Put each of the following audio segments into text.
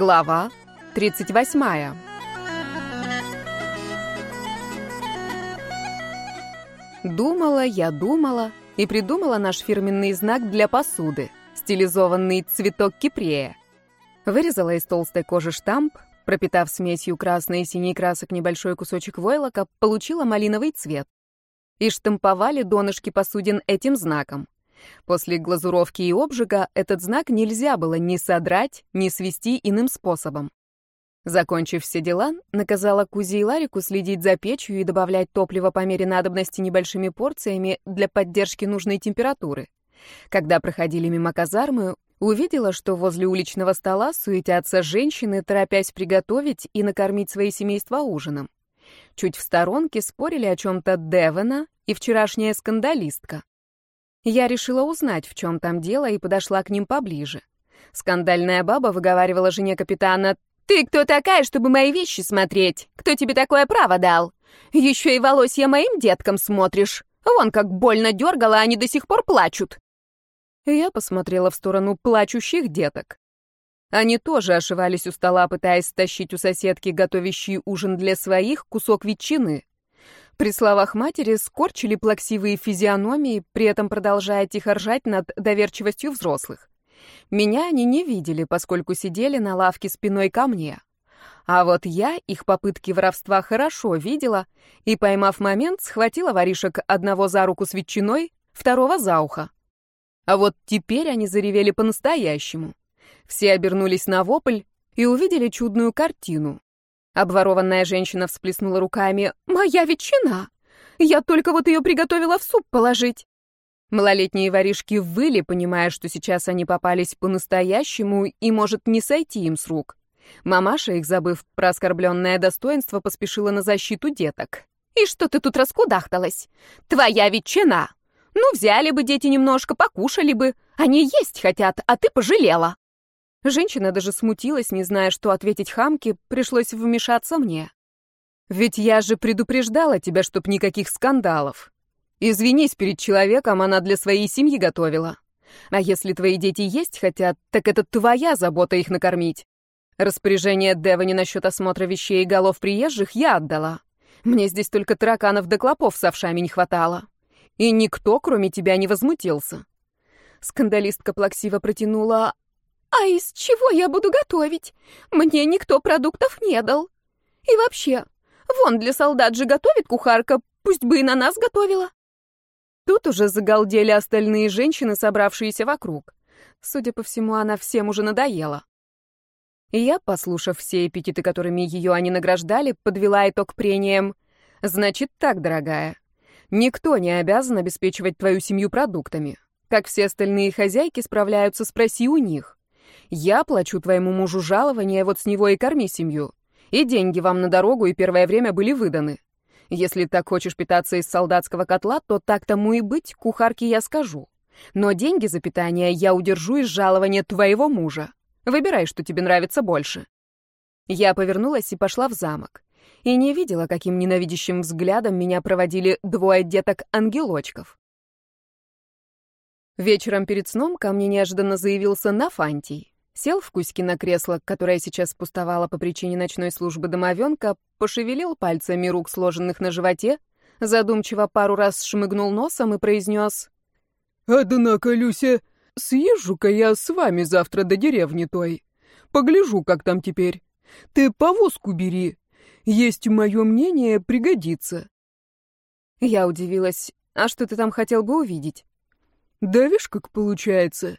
Глава 38. Думала я, думала и придумала наш фирменный знак для посуды, стилизованный цветок кипрея. Вырезала из толстой кожи штамп, пропитав смесью красной и синей красок небольшой кусочек войлока, получила малиновый цвет. И штамповали донышки посудин этим знаком. После глазуровки и обжига этот знак нельзя было ни содрать, ни свести иным способом. Закончив все дела, наказала Кузе и Ларику следить за печью и добавлять топливо по мере надобности небольшими порциями для поддержки нужной температуры. Когда проходили мимо казармы, увидела, что возле уличного стола суетятся женщины, торопясь приготовить и накормить свои семейства ужином. Чуть в сторонке спорили о чем-то Девона и вчерашняя скандалистка. Я решила узнать, в чем там дело, и подошла к ним поближе. Скандальная баба выговаривала жене капитана, «Ты кто такая, чтобы мои вещи смотреть? Кто тебе такое право дал? Еще и волосья моим деткам смотришь. Вон как больно дергала, они до сих пор плачут». Я посмотрела в сторону плачущих деток. Они тоже ошивались у стола, пытаясь стащить у соседки, готовящей ужин для своих, кусок ветчины. При словах матери скорчили плаксивые физиономии, при этом продолжая тихо ржать над доверчивостью взрослых. Меня они не видели, поскольку сидели на лавке спиной ко мне. А вот я их попытки воровства хорошо видела и, поймав момент, схватила воришек одного за руку с ветчиной, второго за ухо. А вот теперь они заревели по-настоящему. Все обернулись на вопль и увидели чудную картину. Обворованная женщина всплеснула руками. «Моя ветчина! Я только вот ее приготовила в суп положить!» Малолетние воришки выли, понимая, что сейчас они попались по-настоящему и может не сойти им с рук. Мамаша, их забыв про оскорбленное достоинство, поспешила на защиту деток. «И что ты тут раскудахталась? Твоя ветчина! Ну, взяли бы дети немножко, покушали бы. Они есть хотят, а ты пожалела!» Женщина даже смутилась, не зная, что ответить хамке, пришлось вмешаться мне. «Ведь я же предупреждала тебя, чтоб никаких скандалов. Извинись перед человеком, она для своей семьи готовила. А если твои дети есть хотят, так это твоя забота их накормить. Распоряжение Девани насчет осмотра вещей и голов приезжих я отдала. Мне здесь только тараканов да клопов с овшами не хватало. И никто, кроме тебя, не возмутился». Скандалистка плаксиво протянула, а из чего я буду готовить? Мне никто продуктов не дал. И вообще, вон для солдат же готовит кухарка, пусть бы и на нас готовила. Тут уже загалдели остальные женщины, собравшиеся вокруг. Судя по всему, она всем уже надоела. Я, послушав все эпитеты, которыми ее они награждали, подвела итог прениям. Значит так, дорогая, никто не обязан обеспечивать твою семью продуктами. Как все остальные хозяйки справляются, спроси у них. Я плачу твоему мужу жалование, вот с него и корми семью. И деньги вам на дорогу и первое время были выданы. Если так хочешь питаться из солдатского котла, то так тому и быть, кухарке я скажу. Но деньги за питание я удержу из жалования твоего мужа. Выбирай, что тебе нравится больше. Я повернулась и пошла в замок. И не видела, каким ненавидящим взглядом меня проводили двое деток-ангелочков. Вечером перед сном ко мне неожиданно заявился Нафантий. Сел в Кузькино кресло, которое сейчас пустовало по причине ночной службы домовенка, пошевелил пальцами рук, сложенных на животе, задумчиво пару раз шмыгнул носом и произнес «Однако, Люся, съезжу-ка я с вами завтра до деревни той. Погляжу, как там теперь. Ты повозку бери. Есть мое мнение, пригодится». Я удивилась. «А что ты там хотел бы увидеть?» «Да видишь, как получается.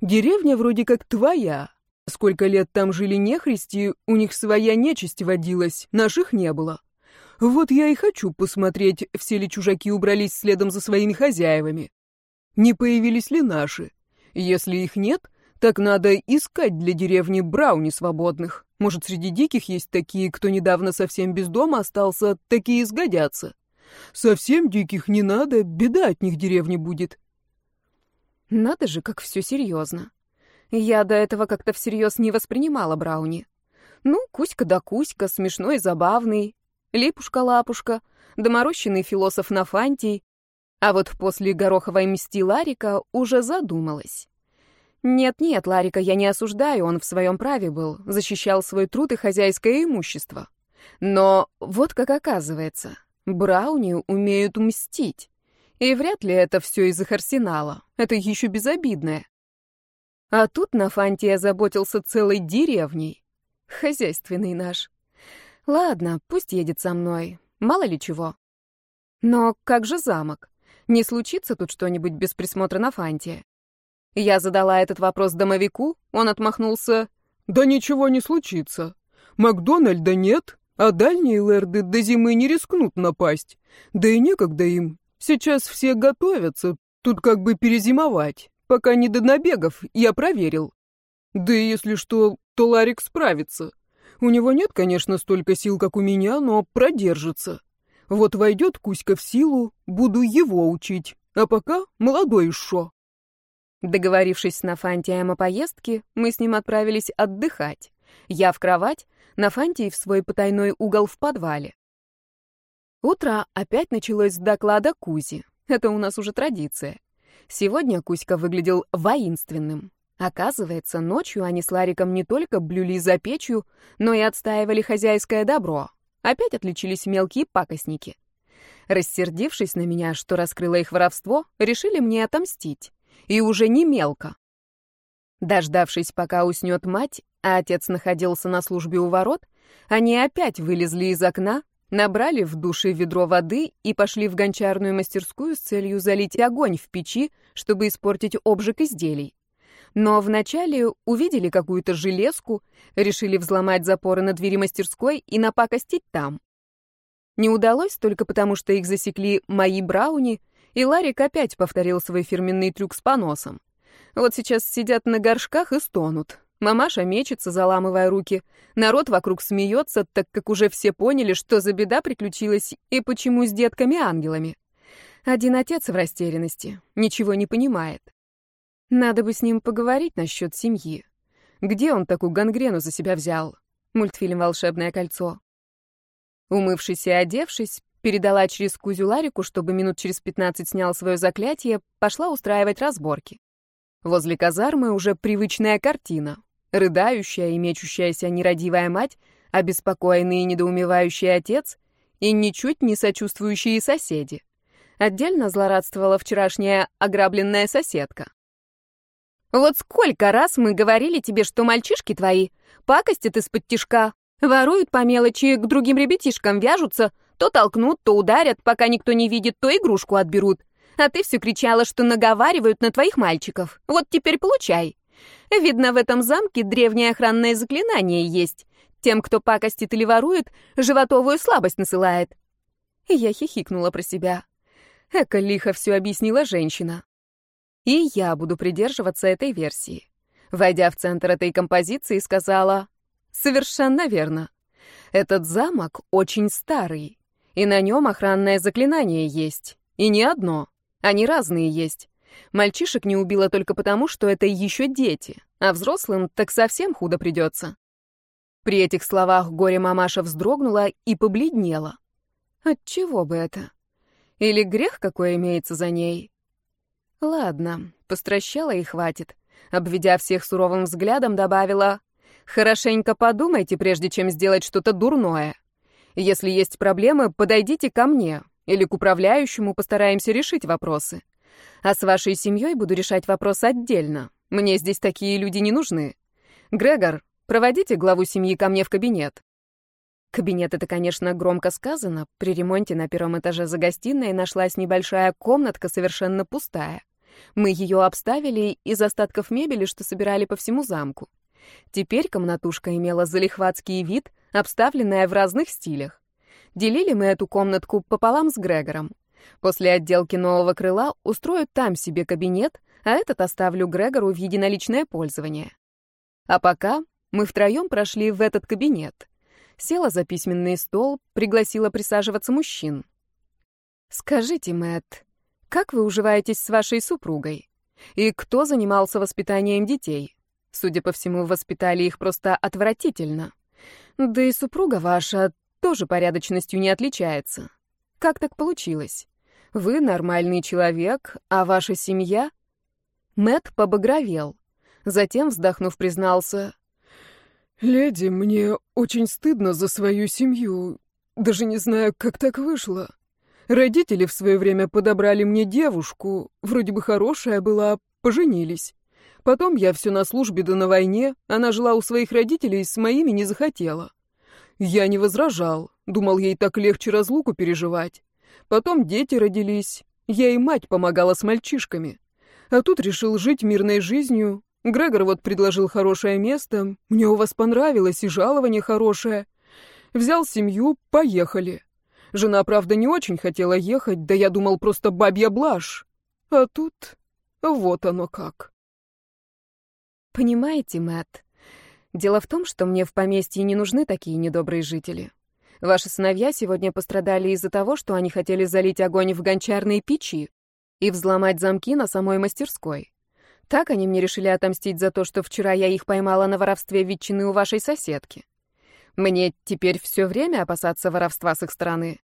Деревня вроде как твоя. Сколько лет там жили нехристи, у них своя нечисть водилась, наших не было. Вот я и хочу посмотреть, все ли чужаки убрались следом за своими хозяевами. Не появились ли наши? Если их нет, так надо искать для деревни брауни свободных. Может, среди диких есть такие, кто недавно совсем без дома остался, такие сгодятся. Совсем диких не надо, беда от них деревни будет. Надо же, как все серьезно. Я до этого как-то всерьез не воспринимала Брауни. Ну, Кузька да Кузька, смешной, забавный. Липушка-лапушка, доморощенный философ Нафантий. А вот после гороховой мсти Ларика уже задумалась. Нет-нет, Ларика я не осуждаю, он в своем праве был, защищал свой труд и хозяйское имущество. Но вот как оказывается, Брауни умеют мстить. И вряд ли это все из их арсенала. Это еще безобидное. А тут Нафантия заботился целой деревней. Хозяйственный наш. Ладно, пусть едет со мной. Мало ли чего. Но как же замок? Не случится тут что-нибудь без присмотра Нафантия? Я задала этот вопрос домовику, он отмахнулся. «Да ничего не случится. Макдональда нет, а дальние лэрды до зимы не рискнут напасть. Да и некогда им. Сейчас все готовятся, тут как бы перезимовать. Пока не до набегов, я проверил. Да и если что, то Ларик справится. У него нет, конечно, столько сил, как у меня, но продержится. Вот войдет Кузька в силу, буду его учить. А пока молодой еще. Договорившись с Нафантием о поездке, мы с ним отправились отдыхать. Я в кровать, Нафантий в свой потайной угол в подвале. Утро опять началось с доклада Кузи. Это у нас уже традиция. Сегодня Кузька выглядел воинственным. Оказывается, ночью они с Лариком не только блюли за печью, но и отстаивали хозяйское добро. Опять отличились мелкие пакостники. Рассердившись на меня, что раскрыло их воровство, решили мне отомстить. И уже не мелко. Дождавшись, пока уснет мать, а отец находился на службе у ворот, они опять вылезли из окна, набрали в душе ведро воды и пошли в гончарную мастерскую с целью залить огонь в печи, чтобы испортить обжиг изделий. Но вначале увидели какую-то железку, решили взломать запоры на двери мастерской и напакостить там. Не удалось только потому, что их засекли мои брауни, и Ларик опять повторил свой фирменный трюк с поносом. Вот сейчас сидят на горшках и стонут. Мамаша мечется, заламывая руки. Народ вокруг смеется, так как уже все поняли, что за беда приключилась и почему с детками-ангелами. Один отец в растерянности, ничего не понимает. Надо бы с ним поговорить насчет семьи. Где он такую гангрену за себя взял? Мультфильм «Волшебное кольцо». Умывшись и одевшись, передала через Кузю Ларику, чтобы минут через пятнадцать снял свое заклятие, пошла устраивать разборки. Возле казармы уже привычная картина. Рыдающая и мечущаяся нерадивая мать, обеспокоенный и недоумевающий отец и ничуть не сочувствующие соседи. Отдельно злорадствовала вчерашняя ограбленная соседка. «Вот сколько раз мы говорили тебе, что мальчишки твои пакостят из-под тишка, воруют по мелочи, к другим ребятишкам вяжутся, то толкнут, то ударят, пока никто не видит, то игрушку отберут. А ты все кричала, что наговаривают на твоих мальчиков. Вот теперь получай. Видно, в этом замке древнее охранное заклинание есть. Тем, кто пакостит или ворует, животовую слабость насылает. Я хихикнула про себя. Эка лихо все объяснила женщина. И я буду придерживаться этой версии. Войдя в центр этой композиции, сказала, «Совершенно верно. Этот замок очень старый, и на нем охранное заклинание есть. И не одно. Они разные есть. Мальчишек не убила только потому, что это еще дети, а взрослым так совсем худо придется. При этих словах горе-мамаша вздрогнула и побледнела. Отчего бы это? Или грех какой имеется за ней? Ладно, постращала и хватит. Обведя всех суровым взглядом, добавила, «Хорошенько подумайте, прежде чем сделать что-то дурное. Если есть проблемы, подойдите ко мне, или к управляющему постараемся решить вопросы. А с вашей семьей буду решать вопрос отдельно. Мне здесь такие люди не нужны. Грегор, проводите главу семьи ко мне в кабинет. Кабинет — это, конечно, громко сказано. При ремонте на первом этаже за гостиной нашлась небольшая комнатка, совершенно пустая. Мы ее обставили из остатков мебели, что собирали по всему замку. Теперь комнатушка имела залихватский вид, обставленная в разных стилях. Делили мы эту комнатку пополам с Грегором. После отделки нового крыла устрою там себе кабинет, а этот оставлю Грегору в единоличное пользование. А пока мы втроем прошли в этот кабинет. Села за письменный стол, пригласила присаживаться мужчин. «Скажите, Мэтт, как вы уживаетесь с вашей супругой? И кто занимался воспитанием детей? Судя по всему, воспитали их просто отвратительно. Да и супруга ваша тоже порядочностью не отличается. Как так получилось? Вы нормальный человек, а ваша семья? Мэт побагровел. Затем, вздохнув, признался. «Леди, мне очень стыдно за свою семью. Даже не знаю, как так вышло. Родители в свое время подобрали мне девушку, вроде бы хорошая была, поженились. Потом я все на службе да на войне, она жила у своих родителей, с моими не захотела. Я не возражал, думал, ей так легче разлуку переживать. Потом дети родились, я и мать помогала с мальчишками. А тут решил жить мирной жизнью. Грегор вот предложил хорошее место, мне у вас понравилось, и жалование хорошее. Взял семью, поехали. Жена, правда, не очень хотела ехать, да я думал, просто бабья блажь. А тут вот оно как. Понимаете, Мэтт, дело в том, что мне в поместье не нужны такие недобрые жители. Ваши сыновья сегодня пострадали из-за того, что они хотели залить огонь в гончарные печи и взломать замки на самой мастерской. Так они мне решили отомстить за то, что вчера я их поймала на воровстве ветчины у вашей соседки. Мне теперь все время опасаться воровства с их стороны.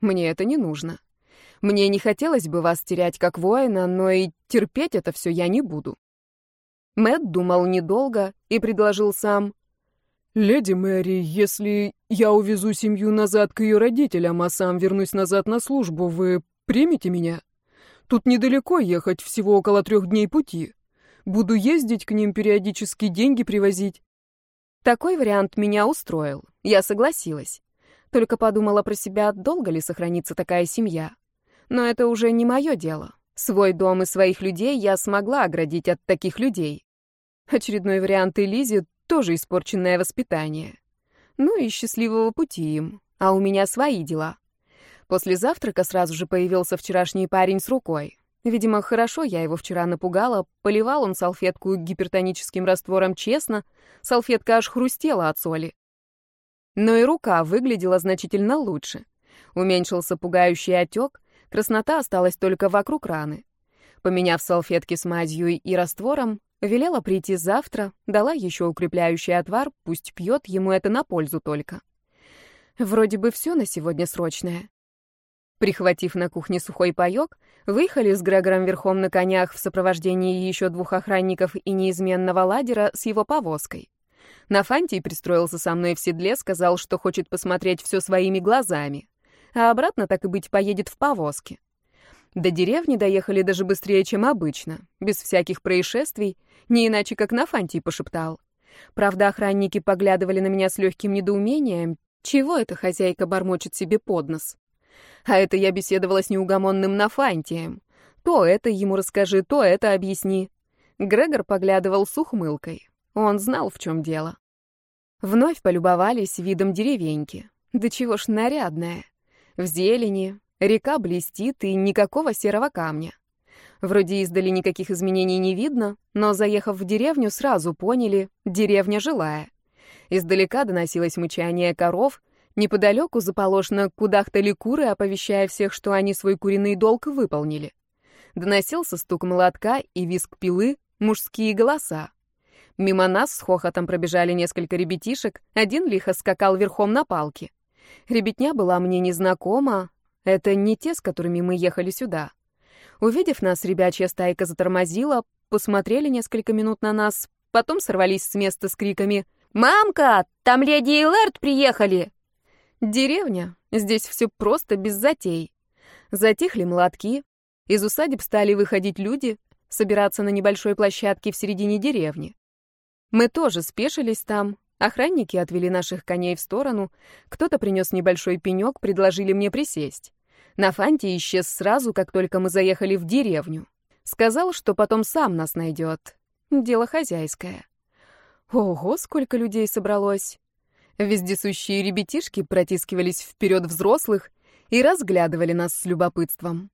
Мне это не нужно. Мне не хотелось бы вас терять как воина, но и терпеть это все я не буду. Мэт думал недолго и предложил сам. «Леди Мэри, если я увезу семью назад к ее родителям, а сам вернусь назад на службу, вы примете меня? Тут недалеко ехать, всего около трех дней пути. Буду ездить к ним периодически, деньги привозить». Такой вариант меня устроил. Я согласилась. Только подумала про себя, долго ли сохранится такая семья. Но это уже не мое дело. Свой дом и своих людей я смогла оградить от таких людей. Очередной вариант Элизе — тоже испорченное воспитание. Ну и счастливого пути им. А у меня свои дела. После завтрака сразу же появился вчерашний парень с рукой. Видимо, хорошо я его вчера напугала, поливал он салфетку гипертоническим раствором честно, салфетка аж хрустела от соли. Но и рука выглядела значительно лучше. Уменьшился пугающий отек, краснота осталась только вокруг раны. Поменяв салфетки с мазью и раствором, велела прийти завтра, дала еще укрепляющий отвар, пусть пьет, ему это на пользу только. Вроде бы все на сегодня срочное. Прихватив на кухне сухой паёк, выехали с Грегором верхом на конях в сопровождении еще двух охранников и неизменного ладера с его повозкой. Нафантий пристроился со мной в седле, сказал, что хочет посмотреть все своими глазами, а обратно, так и быть, поедет в повозке. До деревни доехали даже быстрее, чем обычно, без всяких происшествий, не иначе, как Нафантий пошептал. Правда, охранники поглядывали на меня с легким недоумением, чего эта хозяйка бормочет себе под нос. А это я беседовала с неугомонным Нафантием. То это ему расскажи, то это объясни. Грегор поглядывал с ухмылкой. Он знал, в чем дело. Вновь полюбовались видом деревеньки. Да чего ж нарядная. В зелени, река блестит и никакого серого камня. Вроде издали никаких изменений не видно, но, заехав в деревню, сразу поняли — деревня жилая. Издалека доносилось мычание коров, Неподалеку заположно кудахтали куры, оповещая всех, что они свой куриный долг выполнили. Доносился стук молотка и визг пилы, мужские голоса. Мимо нас с хохотом пробежали несколько ребятишек, один лихо скакал верхом на палке. Ребятня была мне незнакома, это не те, с которыми мы ехали сюда. Увидев нас, ребячья стайка затормозила, посмотрели несколько минут на нас, потом сорвались с места с криками «Мамка, там леди Лэрд приехали!» Деревня. Здесь все просто, без затей. Затихли молотки. Из усадеб стали выходить люди, собираться на небольшой площадке в середине деревни. Мы тоже спешились там. Охранники отвели наших коней в сторону. Кто-то принес небольшой пенек, предложили мне присесть. Нафанти исчез сразу, как только мы заехали в деревню. Сказал, что потом сам нас найдет. Дело хозяйское. Ого, сколько людей собралось. Вездесущие ребятишки протискивались вперед взрослых и разглядывали нас с любопытством.